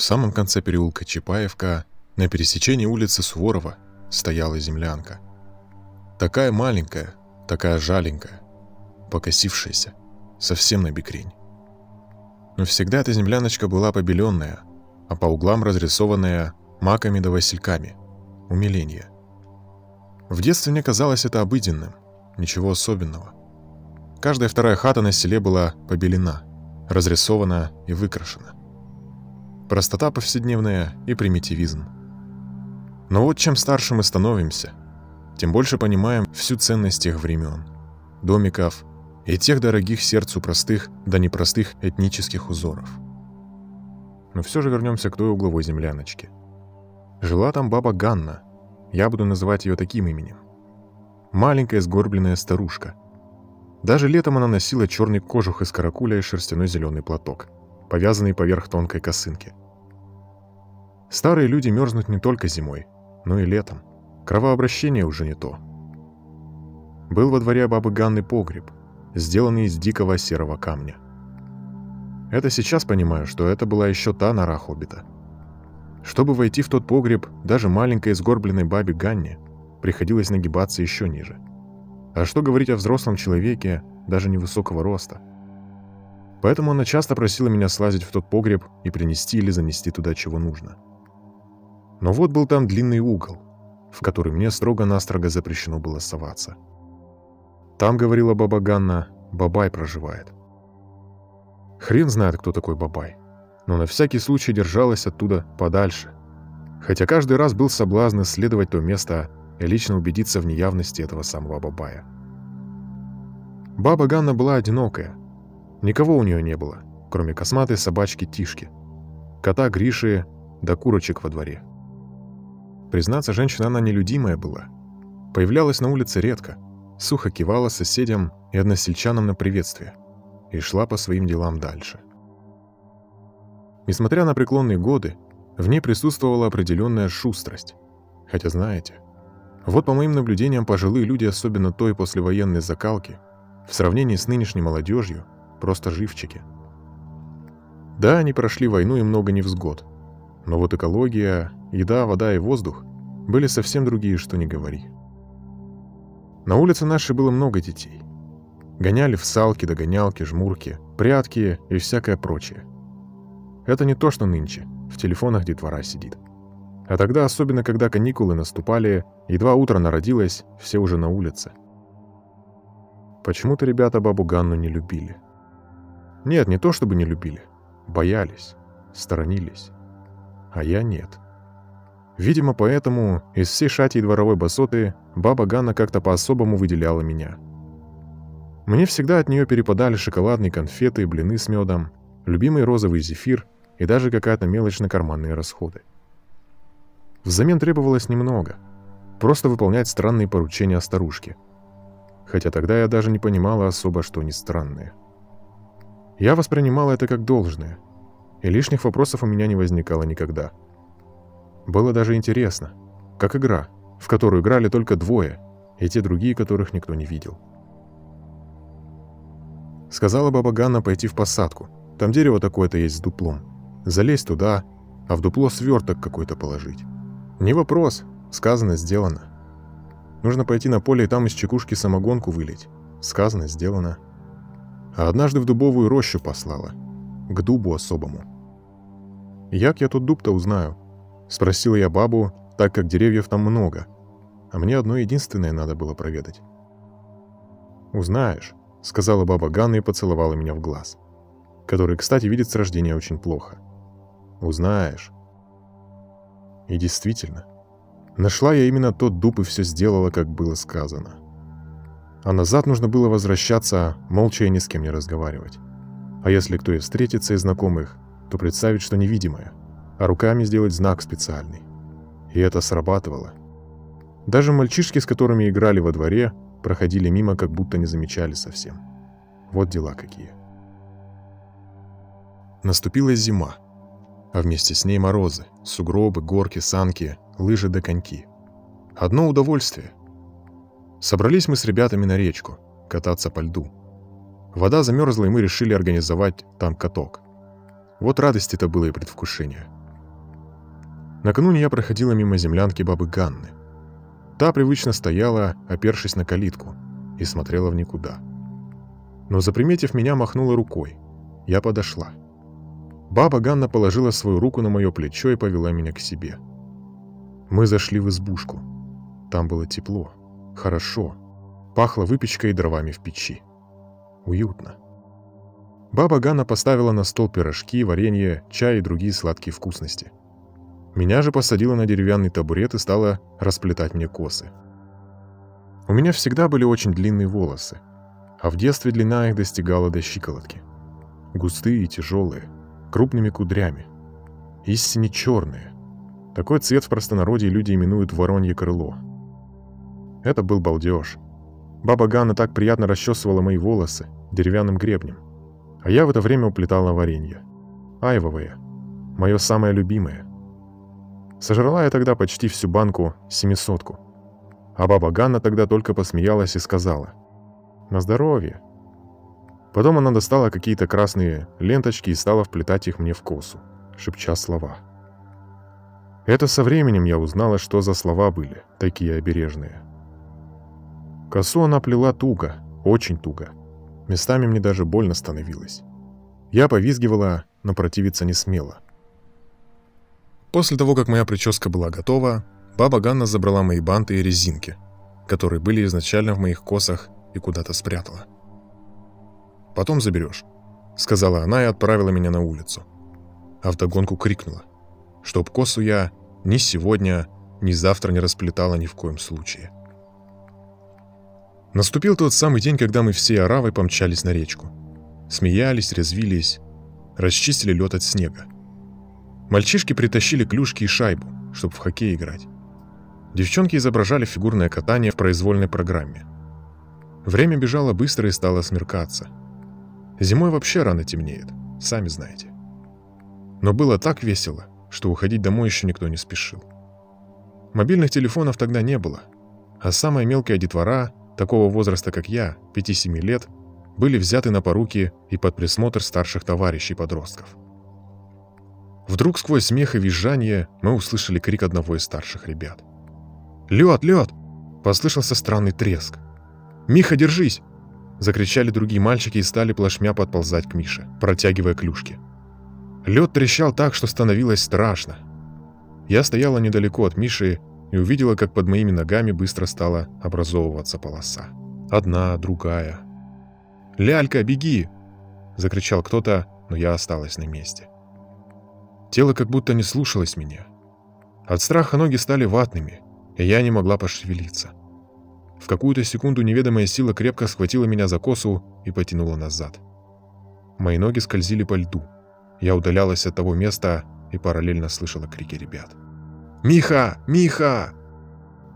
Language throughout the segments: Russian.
В самом конце переулка Чапаевка, на пересечении улицы Суворова, стояла землянка. Такая маленькая, такая жаленькая, покосившаяся, совсем на бекрень. Но всегда эта земляночка была побеленная, а по углам разрисованная маками да васильками. Умиление. В детстве мне казалось это обыденным, ничего особенного. Каждая вторая хата на селе была побелена, разрисована и выкрашена. Простота повседневная и примитивизм. Но вот чем старше мы становимся, тем больше понимаем всю ценность тех времен, домиков и тех дорогих сердцу простых да непростых этнических узоров. Но все же вернемся к той угловой земляночке. Жила там баба Ганна, я буду называть ее таким именем. Маленькая сгорбленная старушка. Даже летом она носила черный кожух из каракуля и шерстяной зеленый платок, повязанный поверх тонкой косынки. Старые люди мерзнут не только зимой, но и летом. Кровообращение уже не то. Был во дворе бабы Ганны погреб, сделанный из дикого серого камня. Это сейчас понимаю, что это была еще та нора Хоббита. Чтобы войти в тот погреб, даже маленькой сгорбленной бабе Ганне приходилось нагибаться еще ниже. А что говорить о взрослом человеке, даже невысокого роста? Поэтому она часто просила меня слазить в тот погреб и принести или занести туда чего нужно. Но вот был там длинный угол, в который мне строго-настрого запрещено было соваться. Там, говорила баба Ганна, Бабай проживает. Хрен знает, кто такой Бабай, но на всякий случай держалась оттуда подальше, хотя каждый раз был соблазн исследовать то место и лично убедиться в неявности этого самого Бабая. Баба Ганна была одинокая, никого у нее не было, кроме косматой собачки Тишки, кота Гриши да курочек во дворе. Признаться, женщина она нелюдимая была. Появлялась на улице редко, сухо кивала соседям и односельчанам на приветствие и шла по своим делам дальше. Несмотря на преклонные годы, в ней присутствовала определенная шустрость. Хотя знаете, вот по моим наблюдениям пожилые люди, особенно той послевоенной закалки, в сравнении с нынешней молодежью, просто живчики. Да, они прошли войну и много невзгод, но вот экология, еда, вода и воздух были совсем другие, что не говори. На улице нашей было много детей. Гоняли в салки, догонялки, жмурки, прятки и всякое прочее. Это не то, что нынче, в телефонах детвора сидит. А тогда, особенно когда каникулы наступали, едва утро народилось, все уже на улице. Почему-то ребята бабу Ганну не любили. Нет, не то чтобы не любили. Боялись, сторонились а я нет. Видимо, поэтому из всей шати и дворовой басоты баба Ганна как-то по-особому выделяла меня. Мне всегда от нее перепадали шоколадные конфеты, блины с медом, любимый розовый зефир и даже какая-то мелочь на карманные расходы. Взамен требовалось немного. Просто выполнять странные поручения старушки. Хотя тогда я даже не понимала особо, что они странные. Я воспринимала это как должное – и лишних вопросов у меня не возникало никогда. Было даже интересно, как игра, в которую играли только двое, и те другие, которых никто не видел. Сказала баба Ганна пойти в посадку. Там дерево такое-то есть с дуплом. Залезть туда, а в дупло сверток какой-то положить. Не вопрос, сказано, сделано. Нужно пойти на поле и там из чекушки самогонку вылить. Сказано, сделано. А однажды в дубовую рощу послала. К дубу особому. «Як я тут дуб-то узнаю?» — спросил я бабу, так как деревьев там много, а мне одно единственное надо было проведать. «Узнаешь», — сказала баба Ганна и поцеловала меня в глаз, который, кстати, видит с рождения очень плохо. «Узнаешь». И действительно, нашла я именно тот дуб и все сделала, как было сказано. А назад нужно было возвращаться, молча и ни с кем не разговаривать. А если кто и встретится из знакомых, то представить, что невидимое, а руками сделать знак специальный. И это срабатывало. Даже мальчишки, с которыми играли во дворе, проходили мимо, как будто не замечали совсем. Вот дела какие. Наступила зима, а вместе с ней морозы, сугробы, горки, санки, лыжи да коньки. Одно удовольствие. Собрались мы с ребятами на речку, кататься по льду. Вода замерзла, и мы решили организовать там каток. Вот радость это было и предвкушение. Накануне я проходила мимо землянки бабы Ганны. Та привычно стояла, опершись на калитку, и смотрела в никуда. Но, заприметив меня, махнула рукой. Я подошла. Баба Ганна положила свою руку на мое плечо и повела меня к себе. Мы зашли в избушку. Там было тепло, хорошо, пахло выпечкой и дровами в печи. Уютно. Баба Ганна поставила на стол пирожки, варенье, чай и другие сладкие вкусности. Меня же посадила на деревянный табурет и стала расплетать мне косы. У меня всегда были очень длинные волосы, а в детстве длина их достигала до щиколотки. Густые и тяжелые, крупными кудрями. Истине черные. Такой цвет в простонародье люди именуют воронье крыло. Это был балдеж. Баба Ганна так приятно расчесывала мои волосы деревянным гребнем. А я в это время уплетала варенье. Айвовое. Мое самое любимое. Сожрала я тогда почти всю банку семисотку. А баба Ганна тогда только посмеялась и сказала. «На здоровье». Потом она достала какие-то красные ленточки и стала вплетать их мне в косу, шепча слова. Это со временем я узнала, что за слова были, такие обережные. Косу она плела туго, очень туго. Местами мне даже больно становилось. Я повизгивала, но противиться не смела. После того, как моя прическа была готова, баба Ганна забрала мои банты и резинки, которые были изначально в моих косах и куда-то спрятала. «Потом заберешь», — сказала она и отправила меня на улицу. А вдогонку крикнула, чтоб косу я ни сегодня, ни завтра не расплетала ни в коем случае. Наступил тот самый день, когда мы все оравой помчались на речку. Смеялись, резвились, расчистили лед от снега. Мальчишки притащили клюшки и шайбу, чтобы в хоккей играть. Девчонки изображали фигурное катание в произвольной программе. Время бежало быстро и стало смеркаться. Зимой вообще рано темнеет, сами знаете. Но было так весело, что уходить домой еще никто не спешил. Мобильных телефонов тогда не было, а самая мелкая детвора такого возраста, как я, 5-7 лет, были взяты на поруки и под присмотр старших товарищей-подростков. Вдруг сквозь смех и визжание мы услышали крик одного из старших ребят. «Лед, лед!» – послышался странный треск. «Миха, держись!» – закричали другие мальчики и стали плашмя подползать к Мише, протягивая клюшки. Лед трещал так, что становилось страшно. Я стояла недалеко от Миши и увидела, как под моими ногами быстро стала образовываться полоса. Одна, другая. «Лялька, беги!» – закричал кто-то, но я осталась на месте. Тело как будто не слушалось меня. От страха ноги стали ватными, и я не могла пошевелиться. В какую-то секунду неведомая сила крепко схватила меня за косу и потянула назад. Мои ноги скользили по льду. Я удалялась от того места и параллельно слышала крики ребят. «Миха! Миха!»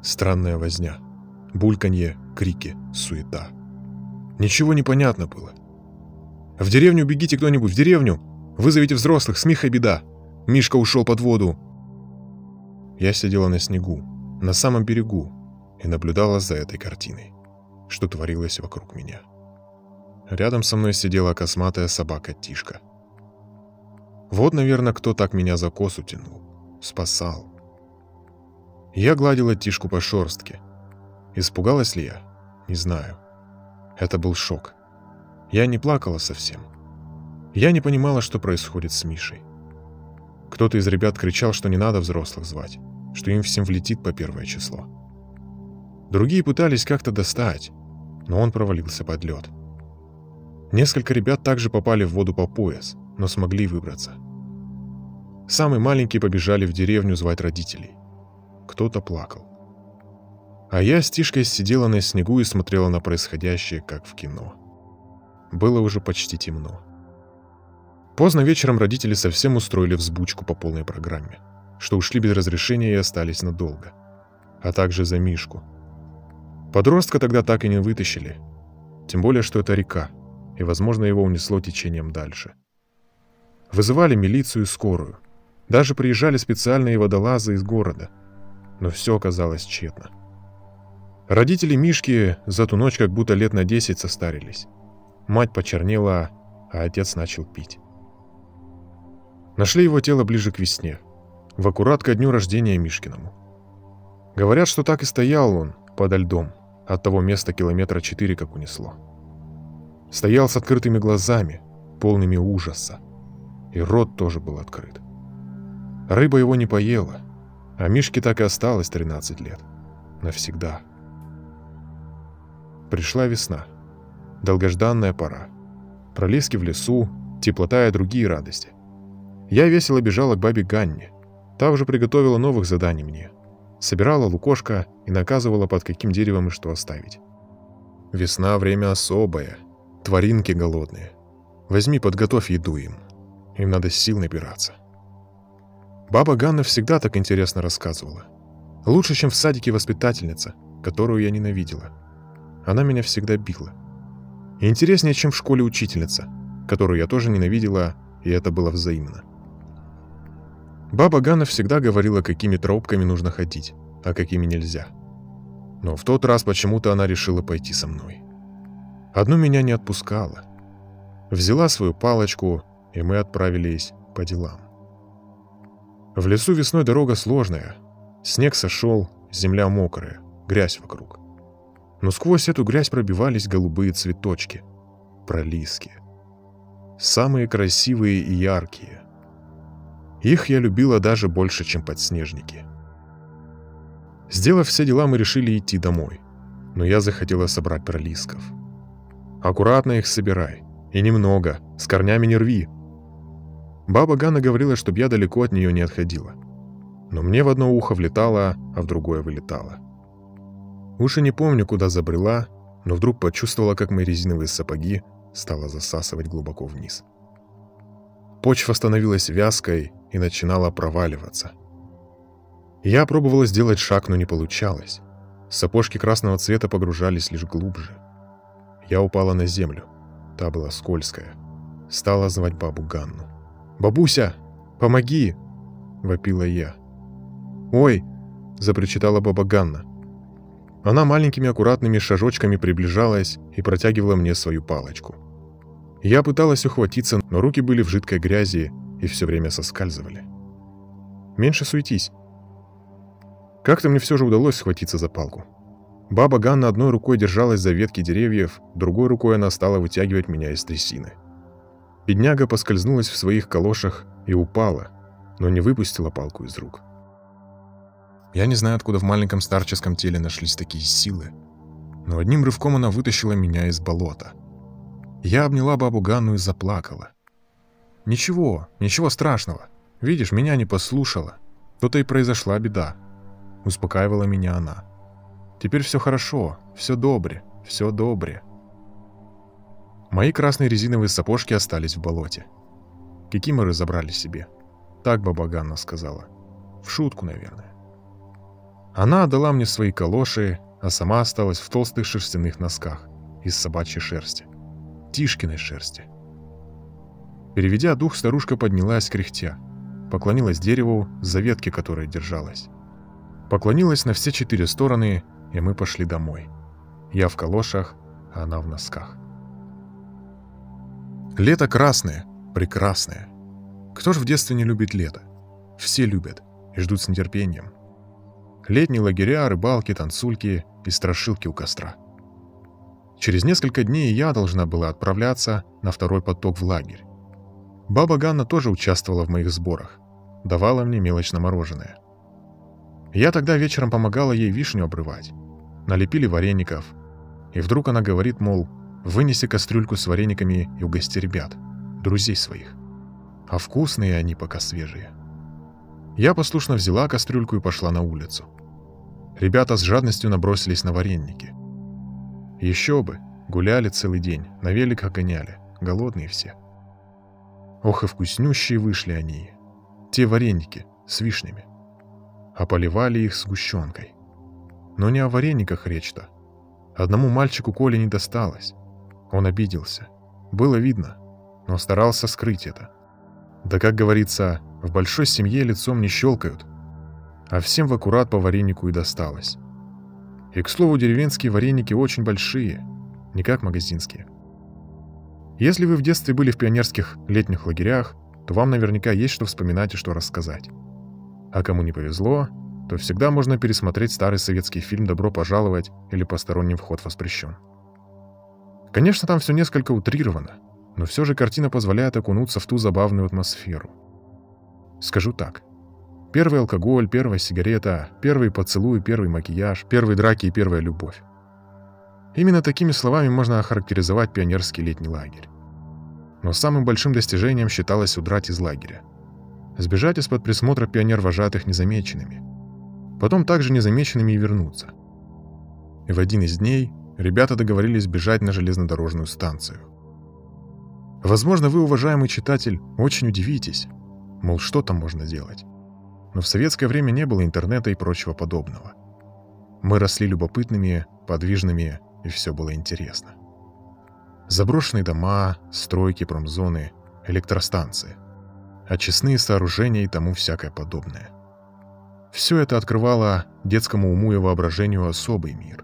Странная возня. Бульканье, крики, суета. Ничего не понятно было. «В деревню бегите кто-нибудь, в деревню! Вызовите взрослых, с Михой беда! Мишка ушел под воду!» Я сидела на снегу, на самом берегу, и наблюдала за этой картиной, что творилось вокруг меня. Рядом со мной сидела косматая собака Тишка. Вот, наверное, кто так меня за косу тянул, спасал. Я гладила Тишку по шорстке. Испугалась ли я? Не знаю. Это был шок. Я не плакала совсем. Я не понимала, что происходит с Мишей. Кто-то из ребят кричал, что не надо взрослых звать, что им всем влетит по первое число. Другие пытались как-то достать, но он провалился под лед. Несколько ребят также попали в воду по пояс, но смогли выбраться. Самые маленькие побежали в деревню звать родителей кто-то плакал. А я с Тишкой сидела на снегу и смотрела на происходящее, как в кино. Было уже почти темно. Поздно вечером родители совсем устроили взбучку по полной программе, что ушли без разрешения и остались надолго. А также за Мишку. Подростка тогда так и не вытащили. Тем более, что это река, и, возможно, его унесло течением дальше. Вызывали милицию и скорую. Даже приезжали специальные водолазы из города – но все оказалось тщетно. Родители Мишки за ту ночь как будто лет на десять состарились. Мать почернела, а отец начал пить. Нашли его тело ближе к весне. в аккурат ко дню рождения Мишкиному. Говорят, что так и стоял он подо льдом, от того места километра четыре как унесло. Стоял с открытыми глазами, полными ужаса, и рот тоже был открыт. Рыба его не поела, а Мишке так и осталось 13 лет. Навсегда. Пришла весна. Долгожданная пора. Пролески в лесу, теплота и другие радости. Я весело бежала к бабе Ганне. Та уже приготовила новых заданий мне. Собирала лукошко и наказывала, под каким деревом и что оставить. Весна — время особое. Тваринки голодные. Возьми, подготовь еду им. Им надо сил набираться. Баба Ганна всегда так интересно рассказывала. Лучше, чем в садике воспитательница, которую я ненавидела. Она меня всегда била. И интереснее, чем в школе учительница, которую я тоже ненавидела, и это было взаимно. Баба Ганна всегда говорила, какими тропками нужно ходить, а какими нельзя. Но в тот раз почему-то она решила пойти со мной. Одну меня не отпускала. Взяла свою палочку, и мы отправились по делам. В лесу весной дорога сложная. Снег сошел, земля мокрая, грязь вокруг. Но сквозь эту грязь пробивались голубые цветочки. Пролиски. Самые красивые и яркие. Их я любила даже больше, чем подснежники. Сделав все дела, мы решили идти домой. Но я захотела собрать пролисков. Аккуратно их собирай. И немного, с корнями не рви, Баба Ганна говорила, чтобы я далеко от нее не отходила. Но мне в одно ухо влетало, а в другое вылетало. Уж не помню, куда забрела, но вдруг почувствовала, как мои резиновые сапоги стало засасывать глубоко вниз. Почва становилась вязкой и начинала проваливаться. Я пробовала сделать шаг, но не получалось. Сапожки красного цвета погружались лишь глубже. Я упала на землю. Та была скользкая. Стала звать бабу Ганну. «Бабуся, помоги!» — вопила я. «Ой!» — запричитала баба Ганна. Она маленькими аккуратными шажочками приближалась и протягивала мне свою палочку. Я пыталась ухватиться, но руки были в жидкой грязи и все время соскальзывали. «Меньше суетись!» Как-то мне все же удалось схватиться за палку. Баба Ганна одной рукой держалась за ветки деревьев, другой рукой она стала вытягивать меня из трясины. Бедняга поскользнулась в своих калошах и упала, но не выпустила палку из рук. Я не знаю, откуда в маленьком старческом теле нашлись такие силы, но одним рывком она вытащила меня из болота. Я обняла бабу Ганну и заплакала. «Ничего, ничего страшного. Видишь, меня не послушала. То-то и произошла беда», — успокаивала меня она. «Теперь все хорошо, все добре, все добре». Мои красные резиновые сапожки остались в болоте. Кикиморы забрали себе. Так баба Ганна сказала. В шутку, наверное. Она отдала мне свои калоши, а сама осталась в толстых шерстяных носках из собачьей шерсти. Тишкиной шерсти. Переведя дух, старушка поднялась кряхтя. Поклонилась дереву, за ветки которой держалась. Поклонилась на все четыре стороны, и мы пошли домой. Я в калошах, а она в носках. Лето красное, прекрасное. Кто же в детстве не любит лето? Все любят и ждут с нетерпением. Летние лагеря, рыбалки, танцульки и страшилки у костра. Через несколько дней я должна была отправляться на второй поток в лагерь. Баба Ганна тоже участвовала в моих сборах, давала мне мелочно мороженое. Я тогда вечером помогала ей вишню обрывать. Налепили вареников. И вдруг она говорит, мол, Вынеси кастрюльку с варениками и угости ребят, друзей своих. А вкусные они пока свежие. Я послушно взяла кастрюльку и пошла на улицу. Ребята с жадностью набросились на вареники. Еще бы, гуляли целый день, на великах гоняли, голодные все. Ох и вкуснющие вышли они, те вареники с вишнями. А поливали их сгущенкой. Но не о варениках речь-то. Одному мальчику Коле не досталось. Он обиделся. Было видно, но старался скрыть это. Да, как говорится, в большой семье лицом не щелкают, а всем в аккурат по варенику и досталось. И, к слову, деревенские вареники очень большие, не как магазинские. Если вы в детстве были в пионерских летних лагерях, то вам наверняка есть что вспоминать и что рассказать. А кому не повезло, то всегда можно пересмотреть старый советский фильм «Добро пожаловать» или «Посторонним вход воспрещен». Конечно, там все несколько утрировано, но все же картина позволяет окунуться в ту забавную атмосферу. Скажу так. Первый алкоголь, первая сигарета, первый поцелуй, первый макияж, первые драки и первая любовь. Именно такими словами можно охарактеризовать пионерский летний лагерь. Но самым большим достижением считалось удрать из лагеря. Сбежать из-под присмотра пионер-вожатых незамеченными. Потом также незамеченными и вернуться. И в один из дней ребята договорились бежать на железнодорожную станцию. Возможно, вы, уважаемый читатель, очень удивитесь, мол, что там можно делать. Но в советское время не было интернета и прочего подобного. Мы росли любопытными, подвижными, и все было интересно. Заброшенные дома, стройки, промзоны, электростанции, очистные сооружения и тому всякое подобное. Все это открывало детскому уму и воображению особый мир.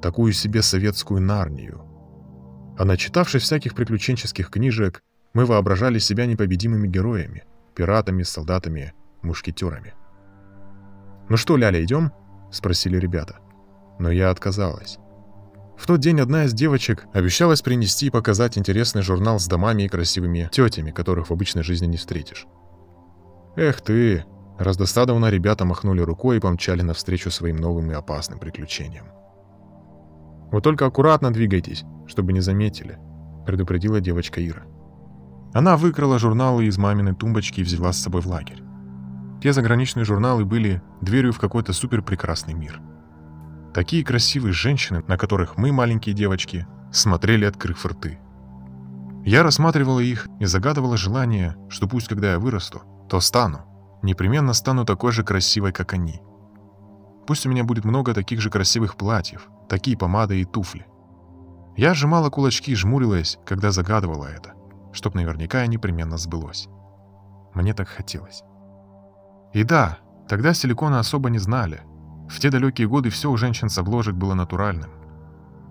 Такую себе советскую Нарнию. А начитавшись всяких приключенческих книжек, мы воображали себя непобедимыми героями, пиратами, солдатами, мушкетерами. «Ну что, Ляля, идем?» — спросили ребята. Но я отказалась. В тот день одна из девочек обещалась принести и показать интересный журнал с домами и красивыми тетями, которых в обычной жизни не встретишь. «Эх ты!» Раздосадованно ребята махнули рукой и помчали навстречу своим новым и опасным приключениям. «Вот только аккуратно двигайтесь, чтобы не заметили», — предупредила девочка Ира. Она выкрала журналы из маминой тумбочки и взяла с собой в лагерь. Те заграничные журналы были дверью в какой-то супер прекрасный мир. Такие красивые женщины, на которых мы, маленькие девочки, смотрели, открыв рты. Я рассматривала их и загадывала желание, что пусть когда я вырасту, то стану, непременно стану такой же красивой, как они. Пусть у меня будет много таких же красивых платьев, такие помады и туфли. Я сжимала кулачки и жмурилась, когда загадывала это, чтоб наверняка непременно сбылось. Мне так хотелось. И да, тогда силикона особо не знали. В те далекие годы все у женщин с обложек было натуральным.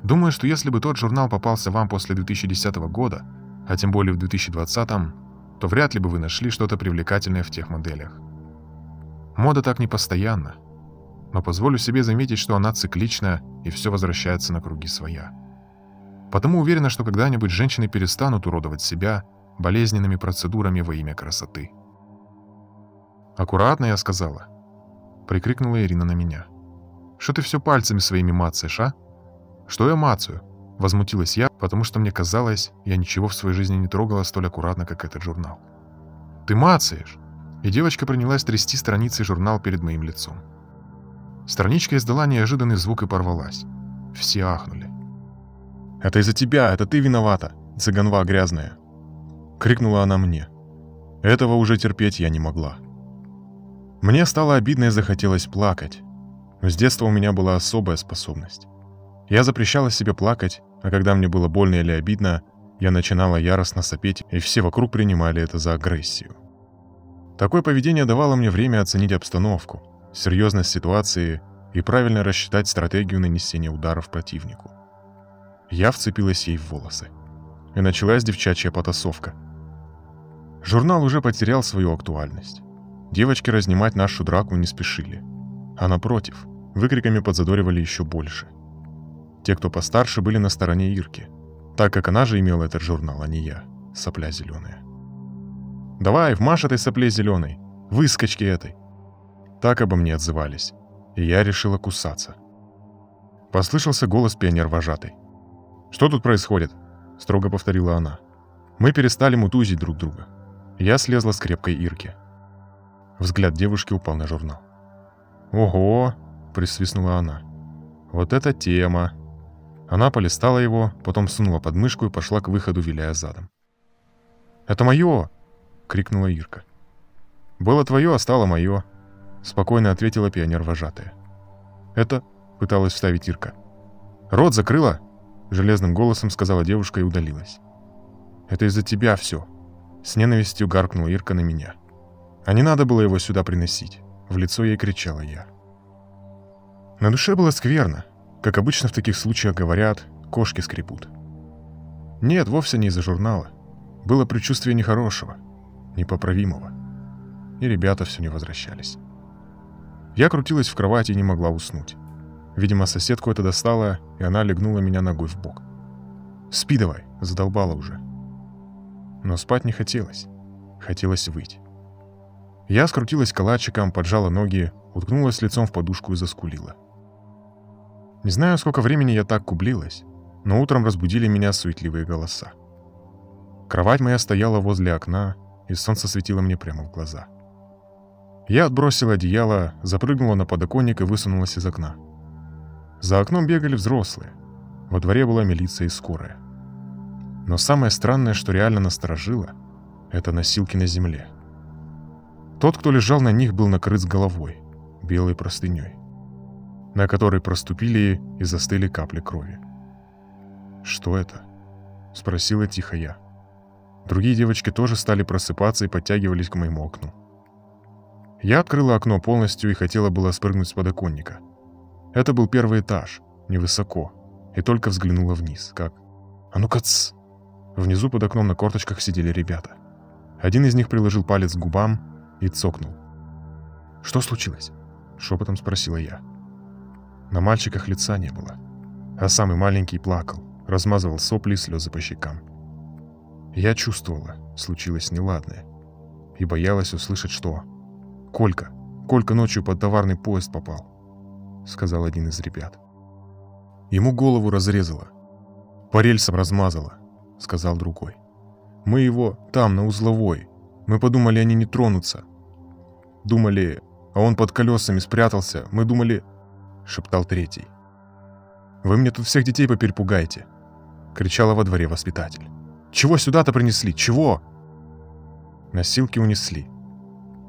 Думаю, что если бы тот журнал попался вам после 2010 года, а тем более в 2020, то вряд ли бы вы нашли что-то привлекательное в тех моделях. Мода так не постоянна, но позволю себе заметить, что она циклична и все возвращается на круги своя. Потому уверена, что когда-нибудь женщины перестанут уродовать себя болезненными процедурами во имя красоты. «Аккуратно, я сказала», — прикрикнула Ирина на меня. «Что ты все пальцами своими мацаешь, а?» «Что я мацаю?» — возмутилась я, потому что мне казалось, я ничего в своей жизни не трогала столь аккуратно, как этот журнал. «Ты мацаешь!» И девочка принялась трясти страницы журнал перед моим лицом. Страничка издала неожиданный звук и порвалась. Все ахнули. «Это из-за тебя, это ты виновата, цыганва грязная!» Крикнула она мне. Этого уже терпеть я не могла. Мне стало обидно и захотелось плакать. С детства у меня была особая способность. Я запрещала себе плакать, а когда мне было больно или обидно, я начинала яростно сопеть, и все вокруг принимали это за агрессию. Такое поведение давало мне время оценить обстановку, серьезность ситуации и правильно рассчитать стратегию нанесения ударов противнику. Я вцепилась ей в волосы. И началась девчачья потасовка. Журнал уже потерял свою актуальность. Девочки разнимать нашу драку не спешили. А напротив, выкриками подзадоривали еще больше. Те, кто постарше, были на стороне Ирки, так как она же имела этот журнал, а не я, сопля зеленая. «Давай, вмажь этой сопле зеленой! Выскочки этой!» Так обо мне отзывались, и я решила кусаться. Послышался голос пионер-вожатой. «Что тут происходит?» — строго повторила она. Мы перестали мутузить друг друга. Я слезла с крепкой Ирки. Взгляд девушки упал на журнал. «Ого!» — присвистнула она. «Вот это тема!» Она полистала его, потом сунула под мышку и пошла к выходу, виляя задом. «Это мое!» — крикнула Ирка. «Было твое, а стало мое», — спокойно ответила пионер-вожатая. «Это...» — пыталась вставить Ирка. «Рот закрыла?» — железным голосом сказала девушка и удалилась. «Это из-за тебя все», — с ненавистью гаркнула Ирка на меня. «А не надо было его сюда приносить», — в лицо ей кричала я. На душе было скверно. Как обычно в таких случаях говорят, кошки скребут. Нет, вовсе не из-за журнала. Было предчувствие нехорошего, непоправимого. И ребята все не возвращались. Я крутилась в кровати и не могла уснуть. Видимо, соседку это достало, и она легнула меня ногой в бок. «Спи давай», — задолбала уже. Но спать не хотелось. Хотелось выйти. Я скрутилась калачиком, поджала ноги, уткнулась лицом в подушку и заскулила. Не знаю, сколько времени я так кублилась, но утром разбудили меня суетливые голоса. Кровать моя стояла возле окна, и солнце светило мне прямо в глаза. Я отбросила одеяло, запрыгнула на подоконник и высунулась из окна. За окном бегали взрослые. Во дворе была милиция и скорая. Но самое странное, что реально насторожило, это носилки на земле. Тот, кто лежал на них, был накрыт с головой, белой простыней, на которой проступили и застыли капли крови. «Что это?» — спросила тихо я. Другие девочки тоже стали просыпаться и подтягивались к моему окну. Я открыла окно полностью и хотела было спрыгнуть с подоконника. Это был первый этаж, невысоко, и только взглянула вниз, как «А ну-ка, ц!» Внизу под окном на корточках сидели ребята. Один из них приложил палец к губам и цокнул. «Что случилось?» — шепотом спросила я. На мальчиках лица не было, а самый маленький плакал, размазывал сопли и слезы по щекам. Я чувствовала, случилось неладное, и боялась услышать, что «Колька, Колька ночью под товарный поезд попал», — сказал один из ребят. Ему голову разрезало. По рельсам размазало, — сказал другой. «Мы его там, на узловой. Мы подумали, они не тронутся. Думали, а он под колесами спрятался. Мы думали...» — шептал третий. «Вы мне тут всех детей поперепугаете!» — кричала во дворе воспитатель. «Чего сюда-то принесли? Чего?» Носилки унесли.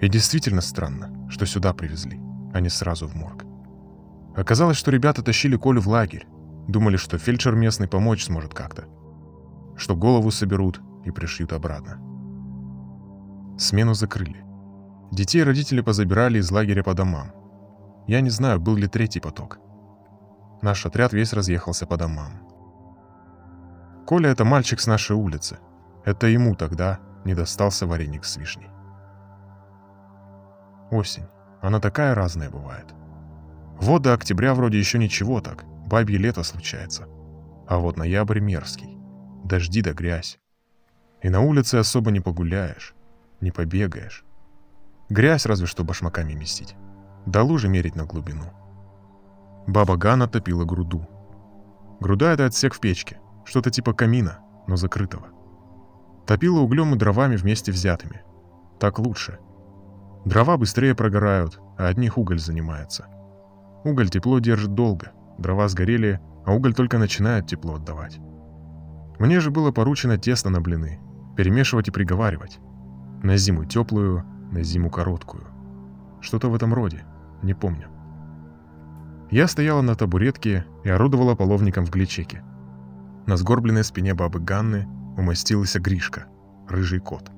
И действительно странно, что сюда привезли, а не сразу в морг. Оказалось, что ребята тащили Колю в лагерь. Думали, что фельдшер местный помочь сможет как-то. Что голову соберут и пришьют обратно. Смену закрыли. Детей родители позабирали из лагеря по домам. Я не знаю, был ли третий поток. Наш отряд весь разъехался по домам. Коля — это мальчик с нашей улицы. Это ему тогда не достался вареник с вишней. Осень. Она такая разная бывает. Вот до октября вроде еще ничего так, бабье лето случается. А вот ноябрь мерзкий. Дожди да грязь. И на улице особо не погуляешь, не побегаешь. Грязь разве что башмаками месить. Да лужи мерить на глубину. Баба Гана топила груду. Груда — это отсек в печке, что-то типа камина, но закрытого. Топила углем и дровами вместе взятыми. Так лучше — Дрова быстрее прогорают, а от них уголь занимается. Уголь тепло держит долго, дрова сгорели, а уголь только начинает тепло отдавать. Мне же было поручено тесто на блины, перемешивать и приговаривать. На зиму теплую, на зиму короткую. Что-то в этом роде, не помню. Я стояла на табуретке и орудовала половником в гличеке. На сгорбленной спине бабы Ганны умостился Гришка, рыжий кот.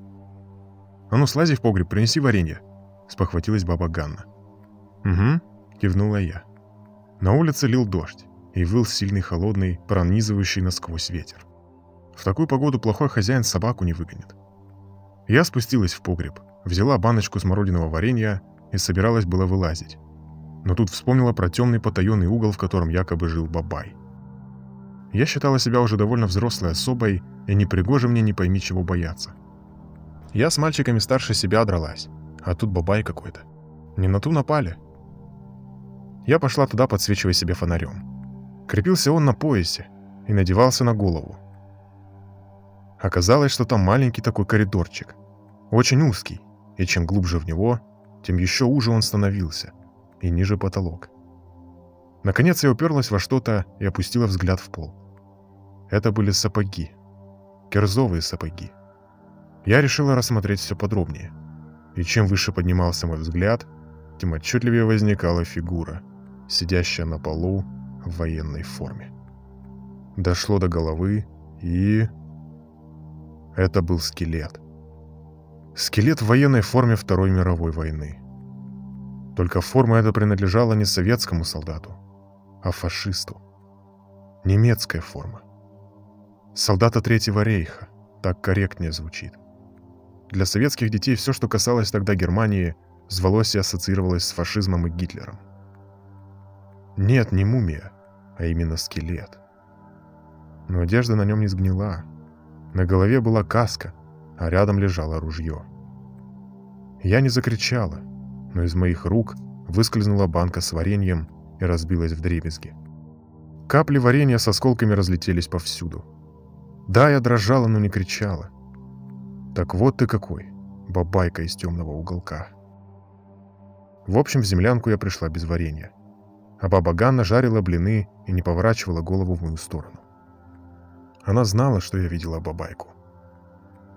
«А ну, слази в погреб, принеси варенье», спохватилась баба Ганна. «Угу», — кивнула я. На улице лил дождь, и выл сильный холодный, пронизывающий насквозь ветер. В такую погоду плохой хозяин собаку не выгонит. Я спустилась в погреб, взяла баночку смородиного варенья и собиралась было вылазить. Но тут вспомнила про темный потаенный угол, в котором якобы жил Бабай. Я считала себя уже довольно взрослой особой, и не пригоже мне не пойми чего бояться. Я с мальчиками старше себя дралась, а тут бабай какой-то. Не на ту напали. Я пошла туда, подсвечивая себе фонарем. Крепился он на поясе и надевался на голову. Оказалось, что там маленький такой коридорчик, очень узкий, и чем глубже в него, тем еще уже он становился, и ниже потолок. Наконец я уперлась во что-то и опустила взгляд в пол. Это были сапоги. Кирзовые сапоги. Я решила рассмотреть все подробнее и чем выше поднимался мой взгляд, тем отчетливее возникала фигура, сидящая на полу в военной форме. Дошло до головы, и... Это был скелет. Скелет в военной форме Второй мировой войны. Только форма эта принадлежала не советскому солдату, а фашисту. Немецкая форма. Солдата Третьего рейха, так корректнее звучит. Для советских детей все, что касалось тогда Германии, звалось и ассоциировалось с фашизмом и Гитлером. Нет, не мумия, а именно скелет. Но одежда на нем не сгнила. На голове была каска, а рядом лежало ружье. Я не закричала, но из моих рук выскользнула банка с вареньем и разбилась в дребезги. Капли варенья с осколками разлетелись повсюду. Да, я дрожала, но не кричала. Так вот ты какой, бабайка из темного уголка. В общем, в землянку я пришла без варенья. А баба Ганна жарила блины и не поворачивала голову в мою сторону. Она знала, что я видела бабайку.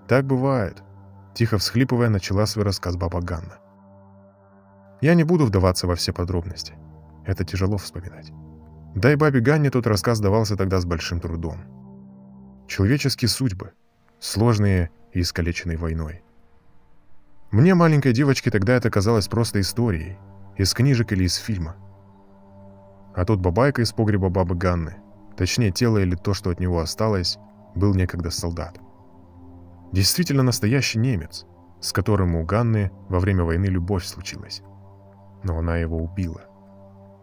«Так бывает», — тихо всхлипывая, начала свой рассказ баба Ганна. Я не буду вдаваться во все подробности. Это тяжело вспоминать. Да и бабе Ганне тот рассказ давался тогда с большим трудом. Человеческие судьбы, сложные и искалеченные войной. Мне, маленькой девочке, тогда это казалось просто историей, из книжек или из фильма. А тут бабайка из погреба бабы Ганны, точнее тело или то, что от него осталось, был некогда солдат. Действительно настоящий немец, с которым у Ганны во время войны любовь случилась. Но она его убила.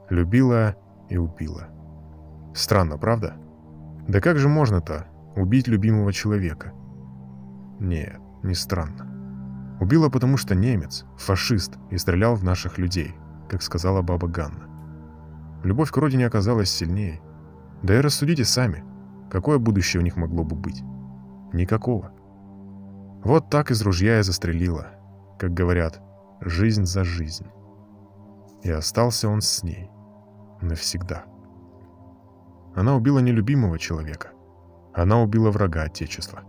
Любила и убила. Странно, правда? Да как же можно-то убить любимого человека? Нет, не странно. Убила, потому что немец, фашист, и стрелял в наших людей, как сказала баба Ганна. Любовь к родине оказалась сильнее. Да и рассудите сами, какое будущее у них могло бы быть? Никакого. Вот так из ружья я застрелила, как говорят, жизнь за жизнь. И остался он с ней. Навсегда. Она убила нелюбимого человека. Она убила врага Отечества.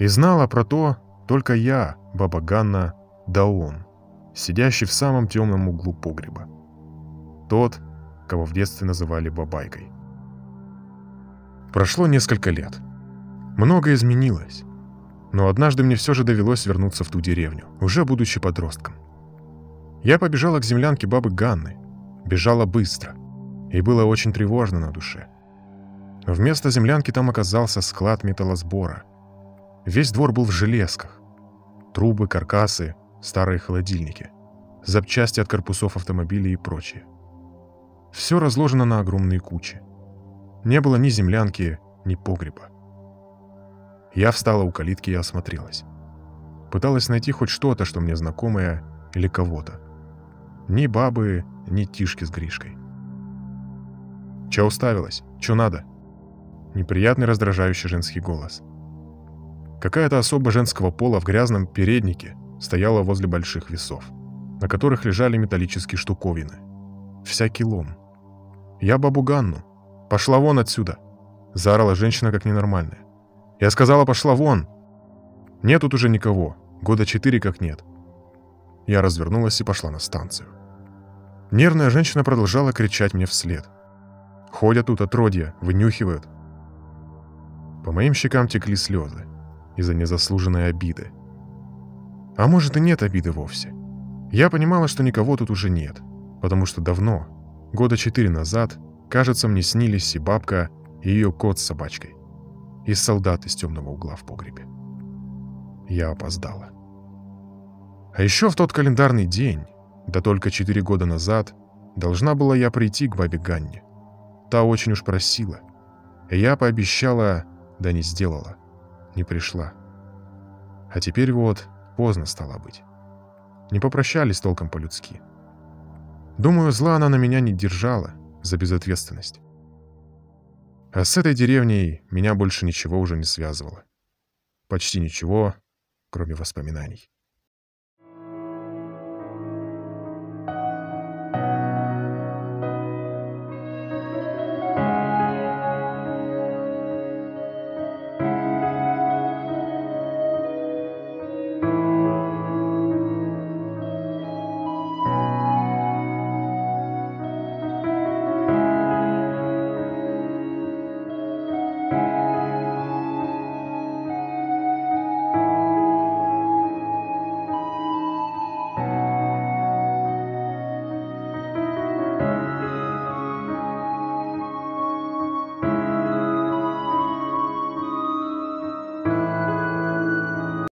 И знала про то только я, баба Ганна, да он, сидящий в самом темном углу погреба. Тот, кого в детстве называли бабайкой. Прошло несколько лет. Многое изменилось. Но однажды мне все же довелось вернуться в ту деревню, уже будучи подростком. Я побежала к землянке бабы Ганны. Бежала быстро. И было очень тревожно на душе. Вместо землянки там оказался склад металлосбора. Весь двор был в железках. Трубы, каркасы, старые холодильники, запчасти от корпусов автомобилей и прочее. Все разложено на огромные кучи. Не было ни землянки, ни погреба. Я встала у калитки и осмотрелась. Пыталась найти хоть что-то, что мне знакомое, или кого-то. Ни бабы, ни Тишки с Гришкой. «Че уставилась? Че надо?» Неприятный раздражающий женский голос. Какая-то особа женского пола в грязном переднике стояла возле больших весов, на которых лежали металлические штуковины. Всякий лом. «Я бабу Ганну. Пошла вон отсюда!» Заорала женщина как ненормальная. «Я сказала, пошла вон!» «Нет тут уже никого. Года четыре как нет». Я развернулась и пошла на станцию. Нервная женщина продолжала кричать мне вслед. Ходят тут отродья, вынюхивают. По моим щекам текли слезы из-за незаслуженной обиды. А может и нет обиды вовсе. Я понимала, что никого тут уже нет, потому что давно, года четыре назад, кажется, мне снились и бабка, и ее кот с собачкой, и солдат из темного угла в погребе. Я опоздала. А еще в тот календарный день, да только четыре года назад, должна была я прийти к бабе Ганне. Та очень уж просила. И я пообещала, да не сделала не пришла. А теперь вот поздно стало быть. Не попрощались толком по-людски. Думаю, зла она на меня не держала за безответственность. А с этой деревней меня больше ничего уже не связывало. Почти ничего, кроме воспоминаний.